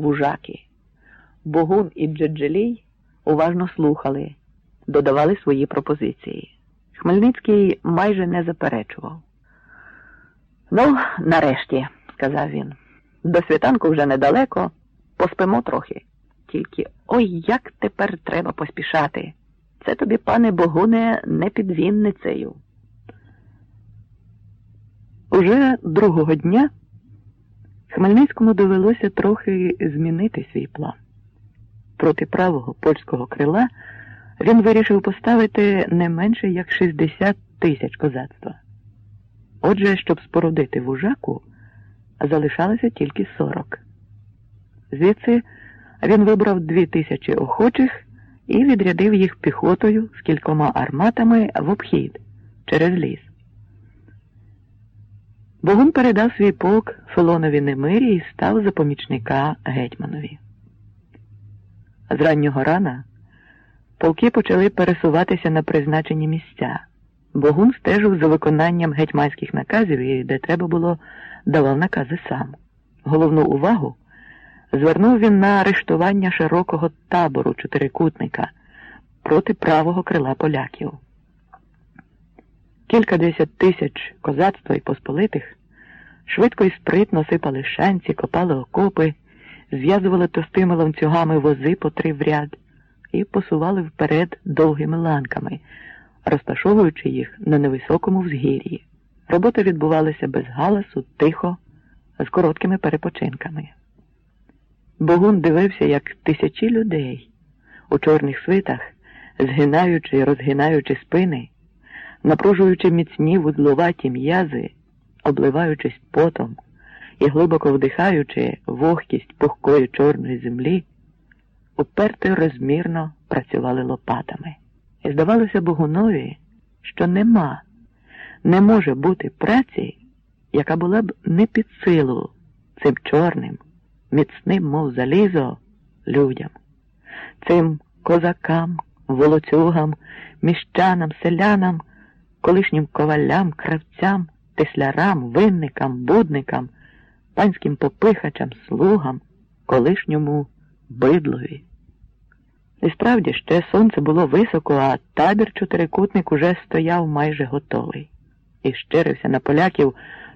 вужаки. Богун і Джеджелій уважно слухали, додавали свої пропозиції. Хмельницький майже не заперечував. Ну, нарешті, сказав він, до світанку вже недалеко, поспимо трохи. Тільки ой, як тепер треба поспішати. Це тобі, пане Богуне, не під Вінницею. Уже другого дня Хмельницькому довелося трохи змінити свій план. Проти правого польського крила він вирішив поставити не менше як 60 тисяч козацтва. Отже, щоб спорудити вужаку, залишалося тільки 40. Звідси він вибрав дві тисячі охочих і відрядив їх піхотою з кількома арматами в обхід через ліс. Богун передав свій полк Филонові Немирі і став за помічника гетьманові. З раннього рана полки почали пересуватися на призначені місця. Богун стежив за виконанням гетьманських наказів і, де треба було, давав накази сам. Головну увагу звернув він на арештування широкого табору чотирикутника проти правого крила поляків. Кілька десять тисяч козацтва і посполитих швидко і спритно сипали шанці, копали окопи, зв'язували товстими ланцюгами вози по три в ряд і посували вперед довгими ланками, розташовуючи їх на невисокому взгір'ї. Робота відбувалася без галасу, тихо, з короткими перепочинками. Богун дивився, як тисячі людей у чорних свитах, згинаючи і розгинаючи спини, напружуючи міцні вудлуваті м'язи, обливаючись потом і глибоко вдихаючи вогкість пухкої чорної землі, уперто розмірно працювали лопатами. І здавалося Богунові, що нема, не може бути праці, яка була б не під силу цим чорним, міцним, мов залізо, людям, цим козакам, волоцюгам, міщанам, селянам, колишнім ковалям, кравцям, теслярам, винникам, будникам, панським попихачам, слугам, колишньому бидлові. І справді ще сонце було високо, а табір чотирикутник уже стояв майже готовий і щирився на поляків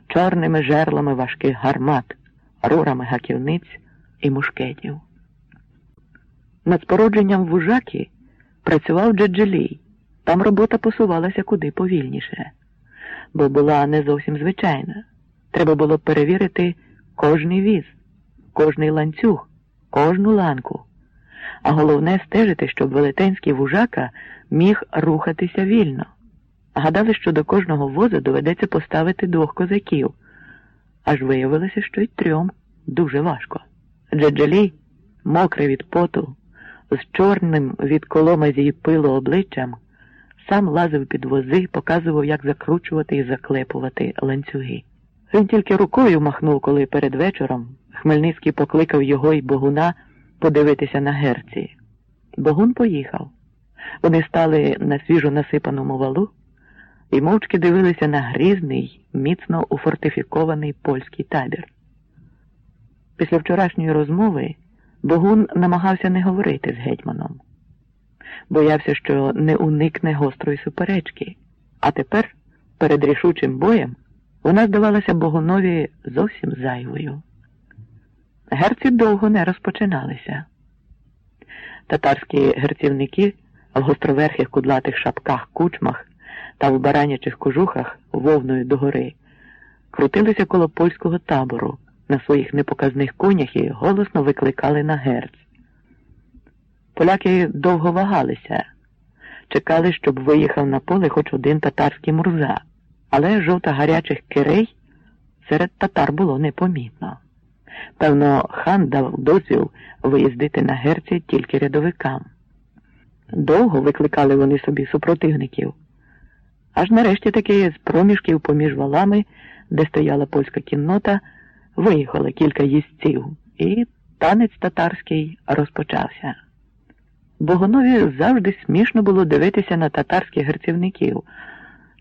чорними жерлами важких гармат, рурами гаківниць і мушкетів. Над спородженням вужаки працював Джеджелій. Там робота посувалася куди повільніше, бо була не зовсім звичайна. Треба було перевірити кожний віз, кожний ланцюг, кожну ланку а головне стежити, щоб велетенський вужака міг рухатися вільно. Гадали, що до кожного воза доведеться поставити двох козаків, аж виявилося, що й трьом дуже важко. Джеджелій, мокрий від поту, з чорним від коломазі пилу обличчям, сам лазив під вози, показував, як закручувати і заклепувати ланцюги. Він тільки рукою махнув, коли перед вечором Хмельницький покликав його й богуна подивитися на герці. Богун поїхав. Вони стали на свіжо насипаному валу і мовчки дивилися на грізний, міцно уфортифікований польський табір. Після вчорашньої розмови Богун намагався не говорити з гетьманом, боявся, що не уникне гострої суперечки, а тепер, перед рішучим боєм, вона здавалася Богунові зовсім зайвою. Герці довго не розпочиналися. Татарські герцівники в гостроверхих кудлатих шапках, кучмах та в баранячих кожухах вовною догори крутилися коло польського табору на своїх непоказних конях і голосно викликали на герць. Поляки довго вагалися, чекали, щоб виїхав на поле хоч один татарський мурза, але жовта гарячих кирей серед татар було непомітно. Певно, хан дав дозвіл виїздити на герці тільки рядовикам. Довго викликали вони собі супротивників, аж нарешті таки з проміжків поміж валами, де стояла польська кіннота, виїхало кілька їстців, і танець татарський розпочався. Богонові завжди смішно було дивитися на татарських герцівників,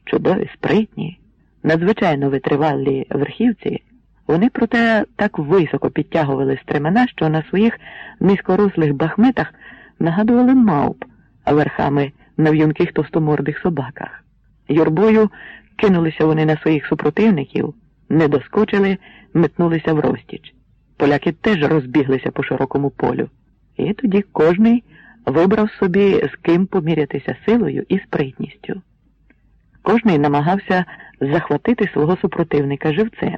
чудові, спритні, надзвичайно витривалі верхівці Вони, проте, так високо підтягували стремена, що на своїх низькорослих бахметах нагадували мавп верхами на в'юнких товстомордих собаках. Юрбою кинулися вони на своїх супротивників, не доскочили, метнулися в розтіч. Поляки теж розбіглися по широкому полю, і тоді кожний вибрав собі, з ким помірятися силою і спритністю. Кожний намагався захватити свого супротивника живцем,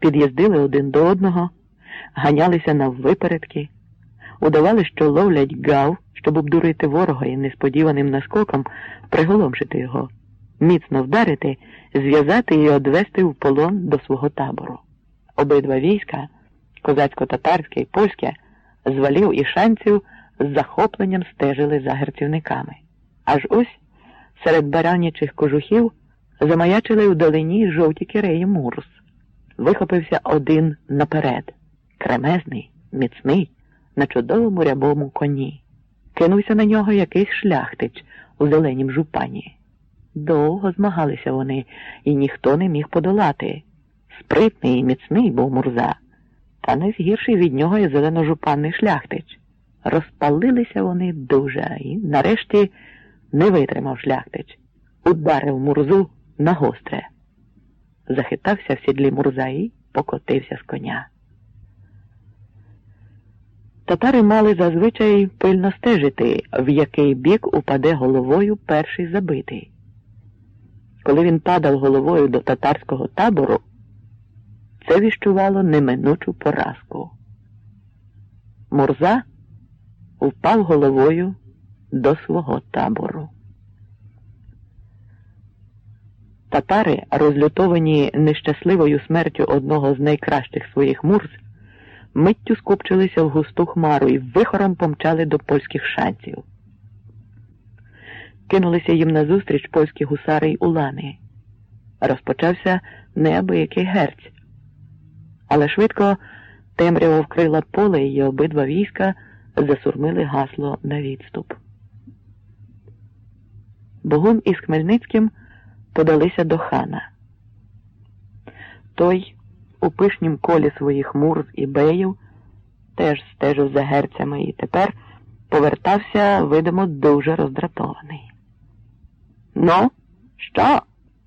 під'їздили один до одного, ганялися на випередки, удавали, що ловлять гав, щоб обдурити ворога і несподіваним наскоком приголомшити його, міцно вдарити, зв'язати і одвести в полон до свого табору. Обидва війська, козацько-татарське і польське, з валів і шанців з захопленням стежили за герцівниками. Аж ось серед баранячих кожухів замаячили вдалині жовті киреї Мурс. Вихопився один наперед, кремезний, міцний, на чудовому рябому коні. Кинувся на нього якийсь шляхтич у зеленім жупані. Довго змагалися вони, і ніхто не міг подолати. Спритний і міцний був Мурза, та не згірший від нього і зеленожупанний шляхтич. Розпалилися вони дуже і, нарешті, не витримав шляхтич, ударив Мурзу на гостре. Захитався в сідлі Мурза і покотився з коня. Татари мали зазвичай пильно стежити, в який бік упаде головою перший забитий. Коли він падав головою до татарського табору, це віщувало неминучу поразку. Мурза впав головою до свого табору. Татари, розлютовані нещасливою смертю одного з найкращих своїх мурз, миттю скупчилися в густу хмару і вихором помчали до польських шанців. Кинулися їм назустріч польські гусари й улани. Розпочався неабиякий герць, але швидко темрява вкрила поле і обидва війська засурмили гасло на відступ. Богун із Хмельницьким подалися до хана. Той у пишнім колі своїх мурз і беїв теж стежив за герцями і тепер повертався, видимо, дуже роздратований. Ну, що?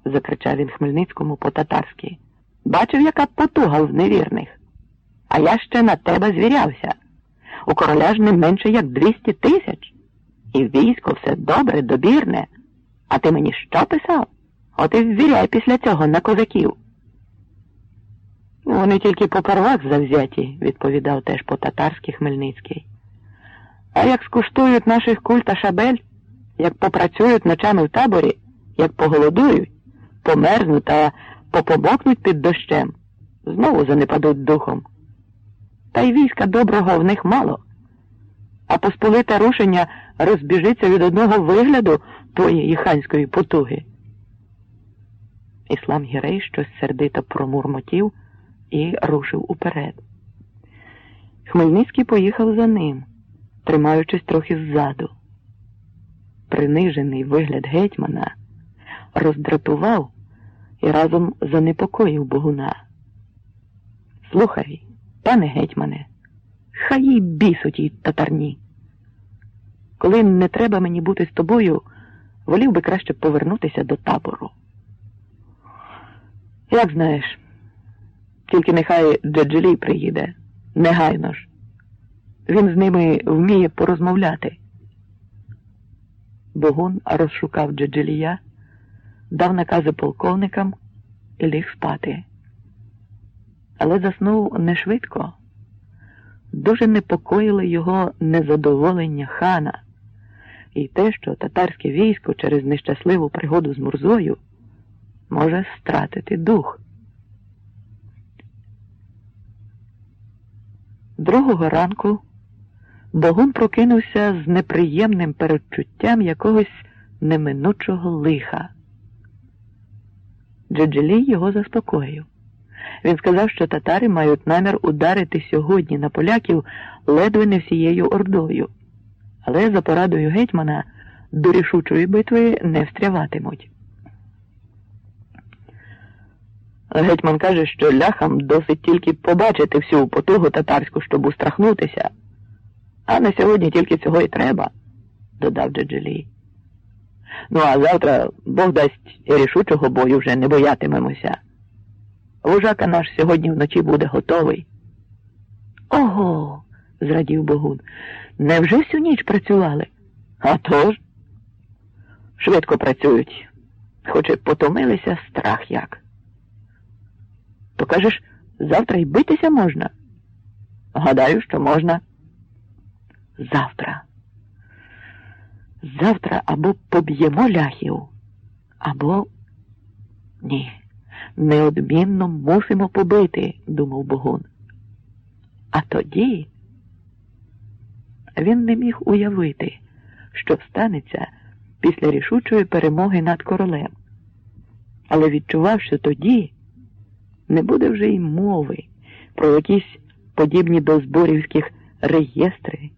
закричав він Хмельницькому по татарськи. Бачив, яка потуга в невірних. А я ще на тебе звірявся. У короля ж не менше як двісті тисяч. І військо все добре, добірне. А ти мені що писав? От і ввіряй після цього на козаків. Вони тільки по первах завзяті, відповідав теж по татарськи Хмельницький. А як скуштують наших куль та шабель, як попрацюють ночами в таборі, як поголодують, померзнуть та попомокнуть під дощем, знову занепадуть духом. Та й війська доброго в них мало, а посполите рушення розбіжиться від одного вигляду тої ханської потуги. Іслам Гірей щось сердито промурмотів і рушив уперед. Хмельницький поїхав за ним, тримаючись трохи ззаду. Принижений вигляд гетьмана роздратував і разом занепокоїв богуна. Слухай, пане гетьмане, хай їй бісуть їй татарні. Коли не треба мені бути з тобою, волів би краще повернутися до табору. Як знаєш, тільки нехай Джаджелій приїде, негайно ж. Він з ними вміє порозмовляти. Богун розшукав Джаджелія, дав накази полковникам і ліг спати. Але заснув не швидко. Дуже непокоїло його незадоволення хана і те, що татарське військо через нещасливу пригоду з Мурзою може стратити дух. Другого ранку Богун прокинувся з неприємним передчуттям якогось неминучого лиха. Джаджелій його заспокоїв. Він сказав, що татари мають намір ударити сьогодні на поляків ледве не всією ордою, але за порадою гетьмана до рішучої битви не встряватимуть. Гетьман каже, що ляхам досить тільки побачити всю потугу татарську, щоб устрахнутися. А на сьогодні тільки цього і треба, додав Джаджелій. Ну, а завтра Бог дасть рішучого бою вже не боятимемося. Вожака наш сьогодні вночі буде готовий. Ого, зрадів Богун. Невже всю ніч працювали? А тож? Швидко працюють, хоч і потомилися страх як. То кажеш, завтра й битися можна? Гадаю, що можна. Завтра. Завтра або поб'ємо ляхів, або ні, неодмінно мусимо побити, думав Богун. А тоді він не міг уявити, що станеться після рішучої перемоги над королем, але відчував, що тоді не буде вже й мови про якісь подібні до зборівських реєстри